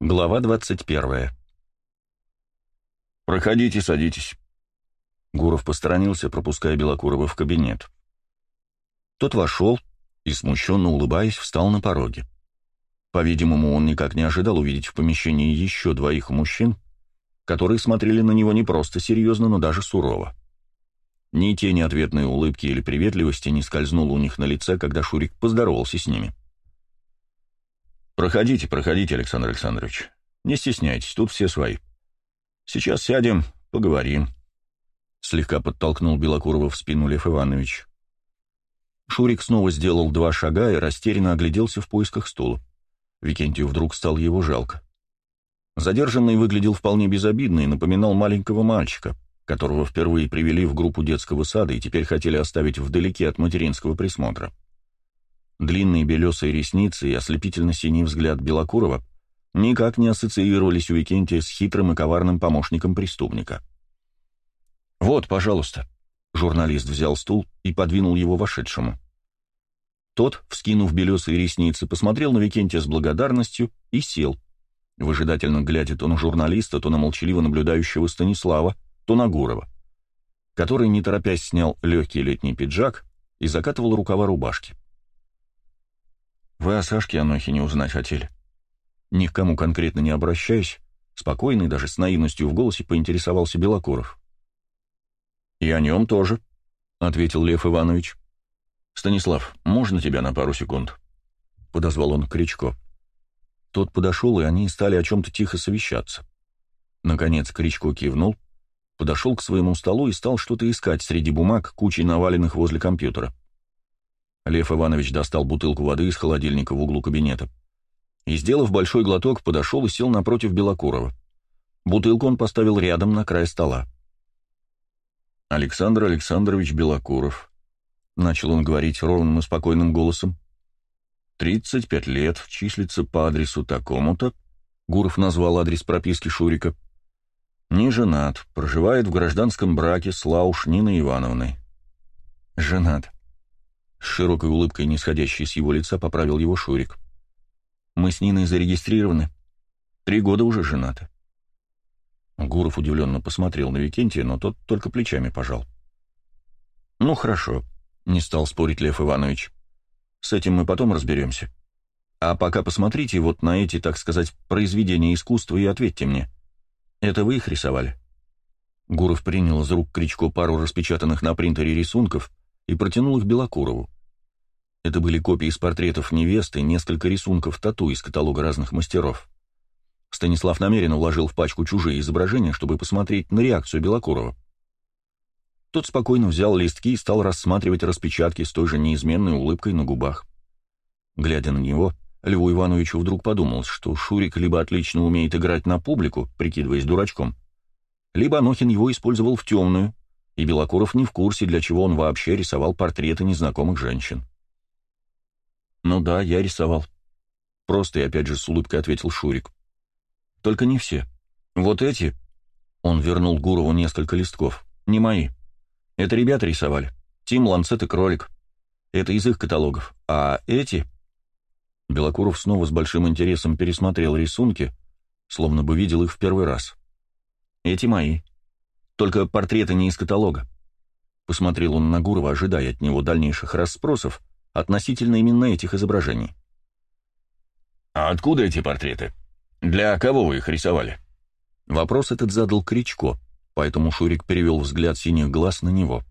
Глава 21. «Проходите, садитесь». Гуров посторонился, пропуская Белокурова в кабинет. Тот вошел и, смущенно улыбаясь, встал на пороге. По-видимому, он никак не ожидал увидеть в помещении еще двоих мужчин, которые смотрели на него не просто серьезно, но даже сурово. Ни тени ответной улыбки или приветливости не скользнуло у них на лице, когда Шурик поздоровался с ними. «Проходите, проходите, Александр Александрович. Не стесняйтесь, тут все свои. Сейчас сядем, поговорим». Слегка подтолкнул Белокурова в спину Лев Иванович. Шурик снова сделал два шага и растерянно огляделся в поисках стула. Викентию вдруг стало его жалко. Задержанный выглядел вполне безобидно и напоминал маленького мальчика, которого впервые привели в группу детского сада и теперь хотели оставить вдалеке от материнского присмотра. Длинные белесые ресницы и ослепительно-синий взгляд Белокурова никак не ассоциировались у Викентия с хитрым и коварным помощником преступника. «Вот, пожалуйста», — журналист взял стул и подвинул его вошедшему. Тот, вскинув белесые ресницы, посмотрел на Викентия с благодарностью и сел, выжидательно глядя то на журналиста, то на молчаливо наблюдающего Станислава, то на Гурова, который, не торопясь, снял легкий летний пиджак и закатывал рукава рубашки. Вы о Сашке Анохине узнать хотели? Ни к кому конкретно не обращаясь, спокойный, даже с наивностью в голосе, поинтересовался Белокуров. «И о нем тоже», — ответил Лев Иванович. «Станислав, можно тебя на пару секунд?» — подозвал он Кричко. Тот подошел, и они стали о чем-то тихо совещаться. Наконец Кричко кивнул, подошел к своему столу и стал что-то искать среди бумаг, кучей наваленных возле компьютера. Лев Иванович достал бутылку воды из холодильника в углу кабинета. И, сделав большой глоток, подошел и сел напротив Белокурова. Бутылку он поставил рядом на край стола. «Александр Александрович Белокуров», — начал он говорить ровным и спокойным голосом. «Тридцать пять лет, числится по адресу такому-то», — Гуров назвал адрес прописки Шурика. «Не женат, проживает в гражданском браке с Лауш Ниной Ивановной». «Женат», с широкой улыбкой, не сходящей с его лица, поправил его Шурик. «Мы с Ниной зарегистрированы. Три года уже женаты». Гуров удивленно посмотрел на Викентия, но тот только плечами пожал. «Ну, хорошо», — не стал спорить Лев Иванович. «С этим мы потом разберемся. А пока посмотрите вот на эти, так сказать, произведения искусства и ответьте мне. Это вы их рисовали?» Гуров принял из рук Кричко пару распечатанных на принтере рисунков и протянул их Белокурову. Это были копии из портретов невесты, несколько рисунков тату из каталога разных мастеров. Станислав намеренно вложил в пачку чужие изображения, чтобы посмотреть на реакцию Белокурова. Тот спокойно взял листки и стал рассматривать распечатки с той же неизменной улыбкой на губах. Глядя на него, Льву Ивановичу вдруг подумал, что Шурик либо отлично умеет играть на публику, прикидываясь дурачком, либо Анохин его использовал в темную, и Белокуров не в курсе, для чего он вообще рисовал портреты незнакомых женщин. «Ну да, я рисовал». Просто и опять же с улыбкой ответил Шурик. «Только не все. Вот эти...» Он вернул Гурову несколько листков. «Не мои. Это ребята рисовали. Тим, Ланцет и Кролик. Это из их каталогов. А эти...» Белокуров снова с большим интересом пересмотрел рисунки, словно бы видел их в первый раз. «Эти мои. Только портреты не из каталога. Посмотрел он на Гурова, ожидая от него дальнейших расспросов относительно именно этих изображений. «А откуда эти портреты? Для кого вы их рисовали?» Вопрос этот задал Кричко, поэтому Шурик перевел взгляд синих глаз на него.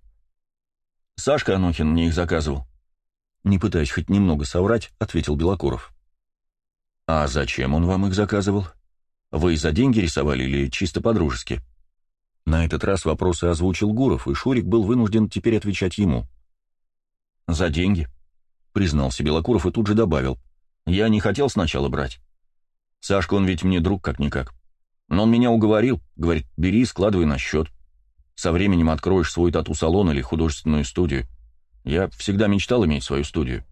«Сашка Анохин мне их заказывал». Не пытаясь хоть немного соврать, ответил Белокуров. «А зачем он вам их заказывал? Вы за деньги рисовали или чисто по-дружески?» На этот раз вопросы озвучил Гуров, и Шурик был вынужден теперь отвечать ему. «За деньги», — признался Белокуров и тут же добавил. «Я не хотел сначала брать. Сашка, он ведь мне друг как-никак. Но он меня уговорил, говорит, бери складывай на счет. Со временем откроешь свой тату-салон или художественную студию. Я всегда мечтал иметь свою студию».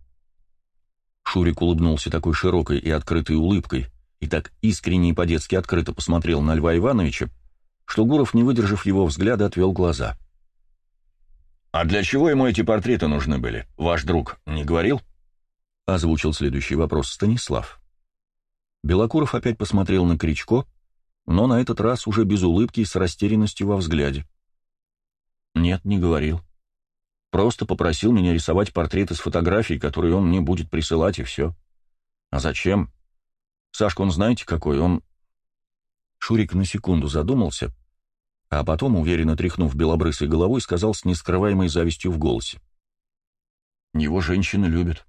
Шурик улыбнулся такой широкой и открытой улыбкой и так искренне и по-детски открыто посмотрел на Льва Ивановича, что Гуров, не выдержав его взгляда, отвел глаза. «А для чего ему эти портреты нужны были? Ваш друг не говорил?» — озвучил следующий вопрос Станислав. Белокуров опять посмотрел на Кричко, но на этот раз уже без улыбки и с растерянностью во взгляде. «Нет, не говорил. Просто попросил меня рисовать портреты с фотографий, которые он мне будет присылать, и все. А зачем? Сашка, он знаете какой? Он...» Шурик на секунду задумался, а потом, уверенно тряхнув белобрысой головой, сказал с нескрываемой завистью в голосе. «Его женщины любят.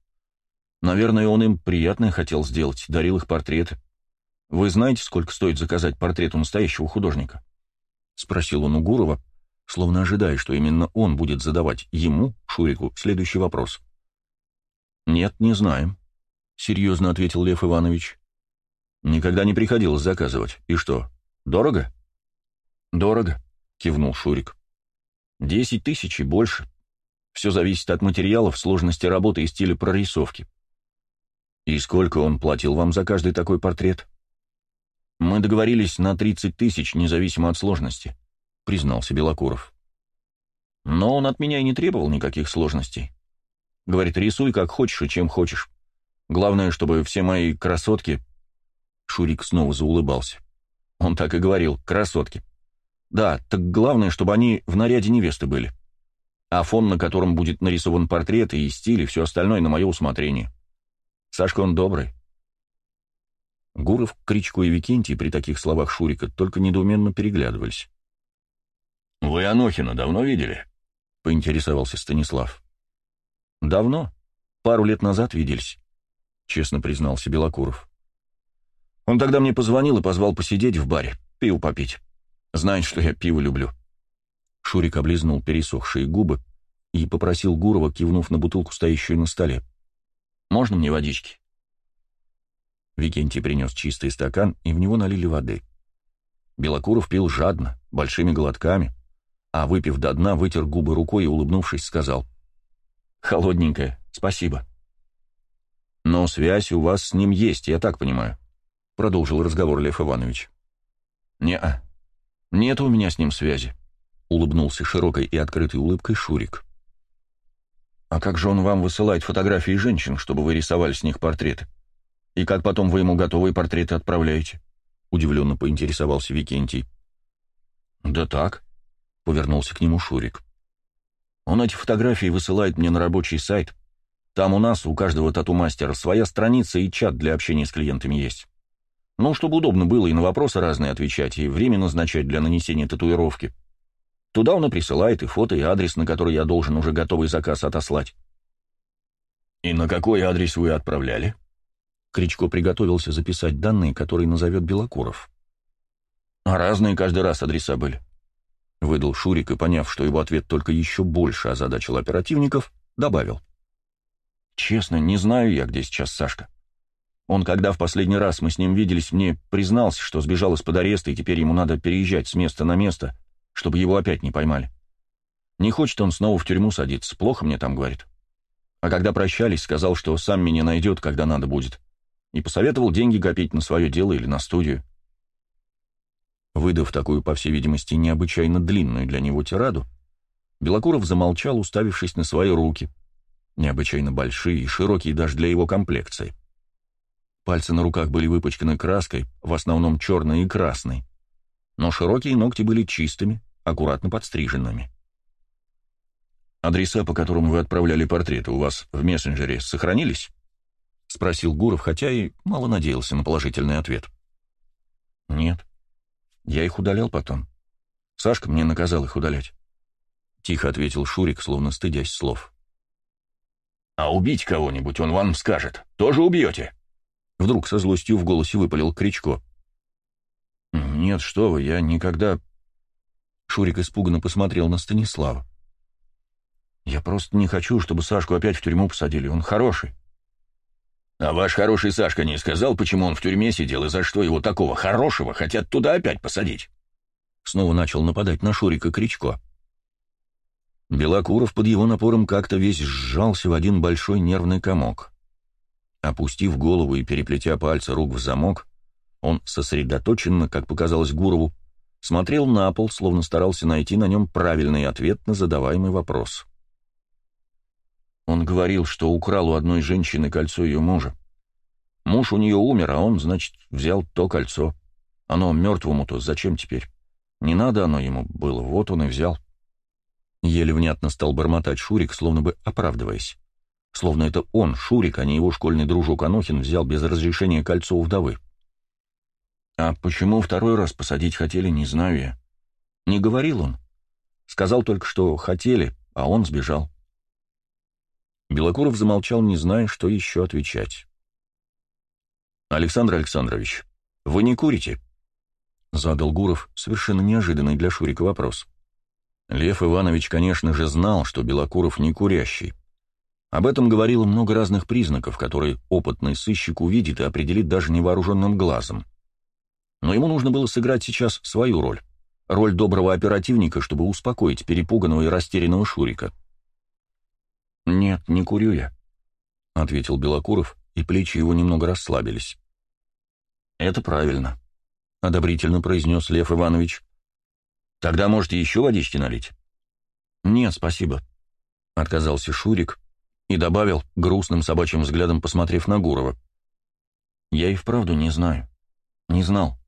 Наверное, он им приятное хотел сделать, дарил их портреты. Вы знаете, сколько стоит заказать портрет у настоящего художника?» — спросил он у Гурова, словно ожидая, что именно он будет задавать ему, Шурику, следующий вопрос. «Нет, не знаем», — серьезно ответил Лев Иванович. «Никогда не приходилось заказывать. И что, дорого?» «Дорого», — кивнул Шурик. «Десять тысяч и больше. Все зависит от материалов, сложности работы и стиля прорисовки. «И сколько он платил вам за каждый такой портрет?» «Мы договорились на 30 тысяч, независимо от сложности», — признался Белокуров. «Но он от меня и не требовал никаких сложностей. Говорит, рисуй как хочешь и чем хочешь. Главное, чтобы все мои красотки...» Шурик снова заулыбался. Он так и говорил, красотки. «Да, так главное, чтобы они в наряде невесты были. А фон, на котором будет нарисован портрет и стиль, и все остальное на мое усмотрение. Сашка он добрый. Гуров, Кричко и Викентий при таких словах Шурика только недоуменно переглядывались. «Вы Анохина давно видели?» — поинтересовался Станислав. «Давно. Пару лет назад виделись», — честно признался Белокуров. «Он тогда мне позвонил и позвал посидеть в баре, пиво попить. Знает, что я пиво люблю». Шурик облизнул пересохшие губы и попросил Гурова, кивнув на бутылку, стоящую на столе. Можно мне водички?» Викентий принес чистый стакан, и в него налили воды. Белокуров пил жадно, большими глотками, а, выпив до дна, вытер губы рукой и, улыбнувшись, сказал. «Холодненькая, спасибо». «Но связь у вас с ним есть, я так понимаю», — продолжил разговор Лев Иванович. «Не-а, нет у меня с ним связи», — улыбнулся широкой и открытой улыбкой Шурик. «А как же он вам высылает фотографии женщин, чтобы вы рисовали с них портреты? И как потом вы ему готовые портреты отправляете?» — удивленно поинтересовался Викентий. «Да так», — повернулся к нему Шурик. «Он эти фотографии высылает мне на рабочий сайт. Там у нас, у каждого тату-мастера, своя страница и чат для общения с клиентами есть. Ну, чтобы удобно было и на вопросы разные отвечать, и время назначать для нанесения татуировки. Туда он и присылает и фото, и адрес, на который я должен уже готовый заказ отослать. «И на какой адрес вы отправляли?» Кричко приготовился записать данные, которые назовет Белокуров. «А разные каждый раз адреса были», — выдал Шурик, и, поняв, что его ответ только еще больше озадачил оперативников, добавил. «Честно, не знаю я, где сейчас Сашка. Он, когда в последний раз мы с ним виделись, мне признался, что сбежал из-под ареста, и теперь ему надо переезжать с места на место, чтобы его опять не поймали. Не хочет он снова в тюрьму садиться, плохо мне там, говорит. А когда прощались, сказал, что сам меня найдет, когда надо будет, и посоветовал деньги копить на свое дело или на студию. Выдав такую, по всей видимости, необычайно длинную для него тираду, Белокуров замолчал, уставившись на свои руки, необычайно большие и широкие даже для его комплекции. Пальцы на руках были выпачканы краской, в основном черной и красной, но широкие ногти были чистыми, аккуратно подстриженными. «Адреса, по которым вы отправляли портреты, у вас в мессенджере сохранились?» — спросил Гуров, хотя и мало надеялся на положительный ответ. «Нет. Я их удалял потом. Сашка мне наказал их удалять». Тихо ответил Шурик, словно стыдясь слов. «А убить кого-нибудь он вам скажет. Тоже убьете?» Вдруг со злостью в голосе выпалил Кричко. «Нет, что вы, я никогда...» Шурик испуганно посмотрел на Станислава. «Я просто не хочу, чтобы Сашку опять в тюрьму посадили. Он хороший». «А ваш хороший Сашка не сказал, почему он в тюрьме сидел и за что его такого хорошего хотят туда опять посадить?» Снова начал нападать на Шурика Кричко. Белокуров под его напором как-то весь сжался в один большой нервный комок. Опустив голову и переплетя пальцы рук в замок, он сосредоточенно, как показалось Гурову, смотрел на пол, словно старался найти на нем правильный ответ на задаваемый вопрос. Он говорил, что украл у одной женщины кольцо ее мужа. Муж у нее умер, а он, значит, взял то кольцо. Оно мертвому-то зачем теперь? Не надо оно ему было, вот он и взял. Еле внятно стал бормотать Шурик, словно бы оправдываясь. Словно это он, Шурик, а не его школьный дружок Анохин, взял без разрешения кольцо у вдовы. А почему второй раз посадить хотели, не знаю я. Не говорил он. Сказал только, что хотели, а он сбежал. Белокуров замолчал, не зная, что еще отвечать. «Александр Александрович, вы не курите?» — задал Гуров совершенно неожиданный для Шурика вопрос. Лев Иванович, конечно же, знал, что Белокуров не курящий. Об этом говорило много разных признаков, которые опытный сыщик увидит и определит даже невооруженным глазом. Но ему нужно было сыграть сейчас свою роль. Роль доброго оперативника, чтобы успокоить перепуганного и растерянного Шурика. «Нет, не курю я», — ответил Белокуров, и плечи его немного расслабились. «Это правильно», — одобрительно произнес Лев Иванович. «Тогда можете еще водички налить?» «Нет, спасибо», — отказался Шурик и добавил, грустным собачьим взглядом посмотрев на Гурова. «Я и вправду не знаю. Не знал».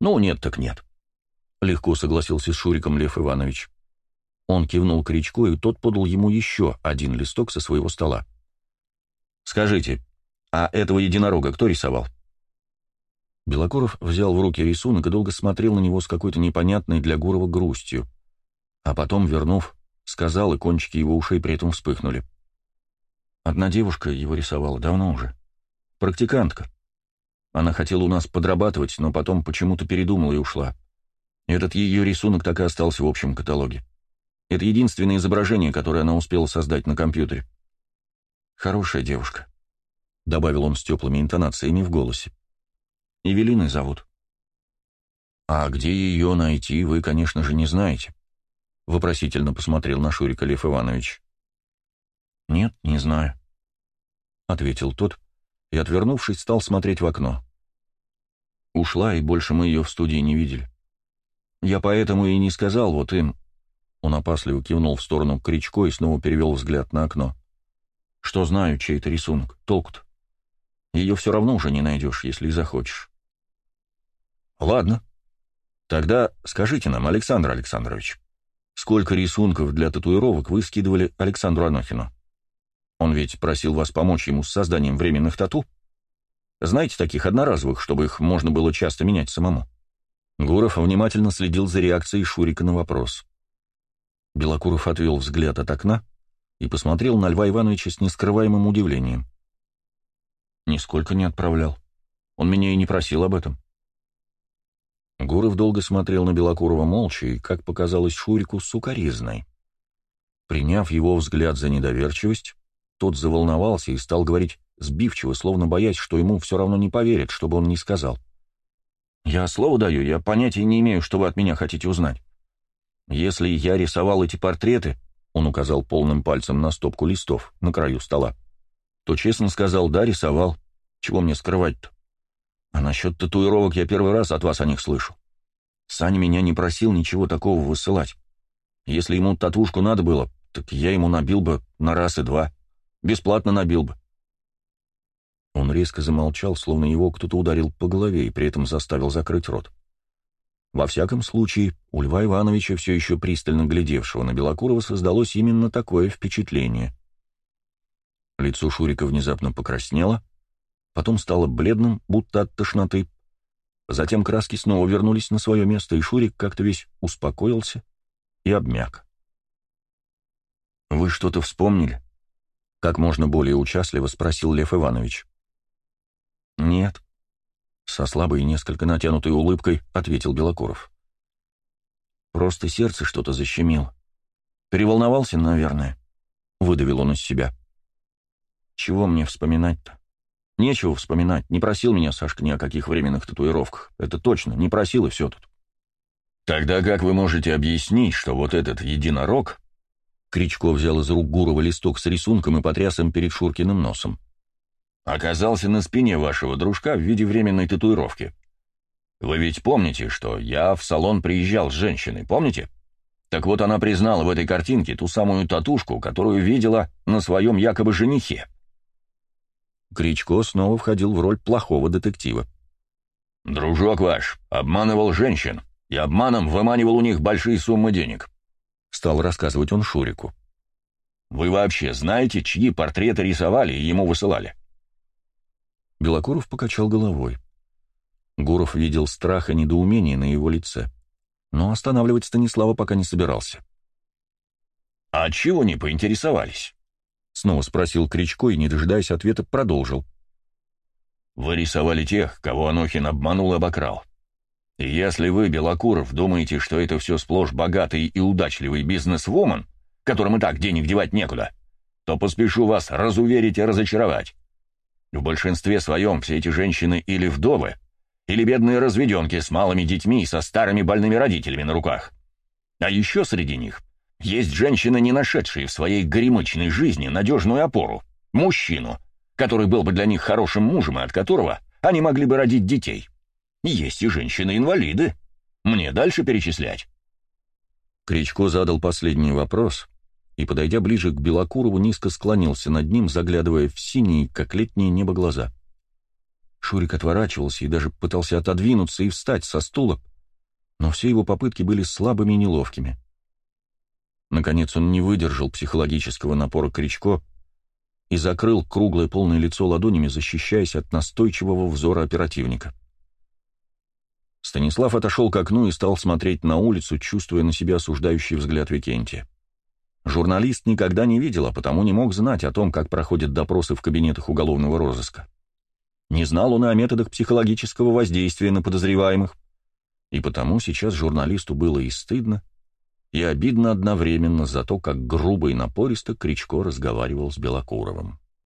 «Ну, нет так нет», — легко согласился с Шуриком Лев Иванович. Он кивнул Кричко, и тот подал ему еще один листок со своего стола. «Скажите, а этого единорога кто рисовал?» Белокуров взял в руки рисунок и долго смотрел на него с какой-то непонятной для Гурова грустью. А потом, вернув, сказал, и кончики его ушей при этом вспыхнули. Одна девушка его рисовала давно уже. Практикантка. Она хотела у нас подрабатывать, но потом почему-то передумала и ушла. Этот ее рисунок так и остался в общем каталоге. Это единственное изображение, которое она успела создать на компьютере. «Хорошая девушка», — добавил он с теплыми интонациями в голосе. «Эвелиной зовут». «А где ее найти, вы, конечно же, не знаете», — вопросительно посмотрел на Шурика Лев Иванович. «Нет, не знаю», — ответил тот, и, отвернувшись, стал смотреть в окно. Ушла, и больше мы ее в студии не видели. Я поэтому и не сказал вот им... Он опасливо кивнул в сторону Кричко и снова перевел взгляд на окно. Что знаю, чей это рисунок. Толку-то? Ее все равно уже не найдешь, если захочешь. Ладно. Тогда скажите нам, Александр Александрович, сколько рисунков для татуировок вы скидывали Александру Анохину? Он ведь просил вас помочь ему с созданием временных тату. Знаете таких одноразовых, чтобы их можно было часто менять самому?» Гуров внимательно следил за реакцией Шурика на вопрос. Белокуров отвел взгляд от окна и посмотрел на Льва Ивановича с нескрываемым удивлением. «Нисколько не отправлял. Он меня и не просил об этом». Гуров долго смотрел на Белокурова молча и, как показалось Шурику, сукоризной. Приняв его взгляд за недоверчивость, тот заволновался и стал говорить сбивчиво, словно боясь, что ему все равно не поверят, чтобы он не сказал. «Я слово даю, я понятия не имею, что вы от меня хотите узнать. Если я рисовал эти портреты, — он указал полным пальцем на стопку листов на краю стола, — то честно сказал, да, рисовал. Чего мне скрывать-то? А насчет татуировок я первый раз от вас о них слышу. Саня меня не просил ничего такого высылать. Если ему татушку надо было, так я ему набил бы на раз и два. Бесплатно набил бы. Он резко замолчал, словно его кто-то ударил по голове и при этом заставил закрыть рот. Во всяком случае, у Льва Ивановича, все еще пристально глядевшего на Белокурова, создалось именно такое впечатление. Лицо Шурика внезапно покраснело, потом стало бледным, будто от тошноты. Затем краски снова вернулись на свое место, и Шурик как-то весь успокоился и обмяк. «Вы что-то вспомнили?» Как можно более участливо спросил Лев Иванович. «Нет», — со слабой и несколько натянутой улыбкой ответил Белокуров. «Просто сердце что-то защемило. Переволновался, наверное», — выдавил он из себя. «Чего мне вспоминать-то? Нечего вспоминать. Не просил меня Сашка ни о каких временных татуировках. Это точно, не просил и все тут». «Тогда как вы можете объяснить, что вот этот единорог Кричко взял из рук Гурова листок с рисунком и потряс им перед Шуркиным носом. «Оказался на спине вашего дружка в виде временной татуировки. Вы ведь помните, что я в салон приезжал с женщиной, помните? Так вот она признала в этой картинке ту самую татушку, которую видела на своем якобы женихе». Кричко снова входил в роль плохого детектива. «Дружок ваш обманывал женщин и обманом выманивал у них большие суммы денег», — стал рассказывать он Шурику. «Вы вообще знаете, чьи портреты рисовали и ему высылали?» Белокуров покачал головой. Гуров видел страх и недоумение на его лице, но останавливать Станислава пока не собирался. «А чего не поинтересовались?» — снова спросил Кричко и, не дожидаясь ответа, продолжил. «Вы рисовали тех, кого Анохин обманул и обокрал. Если вы, Белокуров, думаете, что это все сплошь богатый и удачливый бизнес-вумен, которым и так денег девать некуда, то поспешу вас разуверить и разочаровать. В большинстве своем все эти женщины или вдовы, или бедные разведенки с малыми детьми и со старыми больными родителями на руках. А еще среди них есть женщины, не нашедшие в своей горемычной жизни надежную опору, мужчину, который был бы для них хорошим мужем и от которого они могли бы родить детей. Есть и женщины-инвалиды. Мне дальше перечислять. Кричко задал последний вопрос, и, подойдя ближе к Белокурову, низко склонился над ним, заглядывая в синие, как летнее небо, глаза. Шурик отворачивался и даже пытался отодвинуться и встать со стула, но все его попытки были слабыми и неловкими. Наконец он не выдержал психологического напора Кричко и закрыл круглое полное лицо ладонями, защищаясь от настойчивого взора оперативника. Станислав отошел к окну и стал смотреть на улицу, чувствуя на себя осуждающий взгляд Викентия. Журналист никогда не видел, а потому не мог знать о том, как проходят допросы в кабинетах уголовного розыска. Не знал он и о методах психологического воздействия на подозреваемых, и потому сейчас журналисту было и стыдно, и обидно одновременно за то, как грубо и напористо Кричко разговаривал с Белокуровым.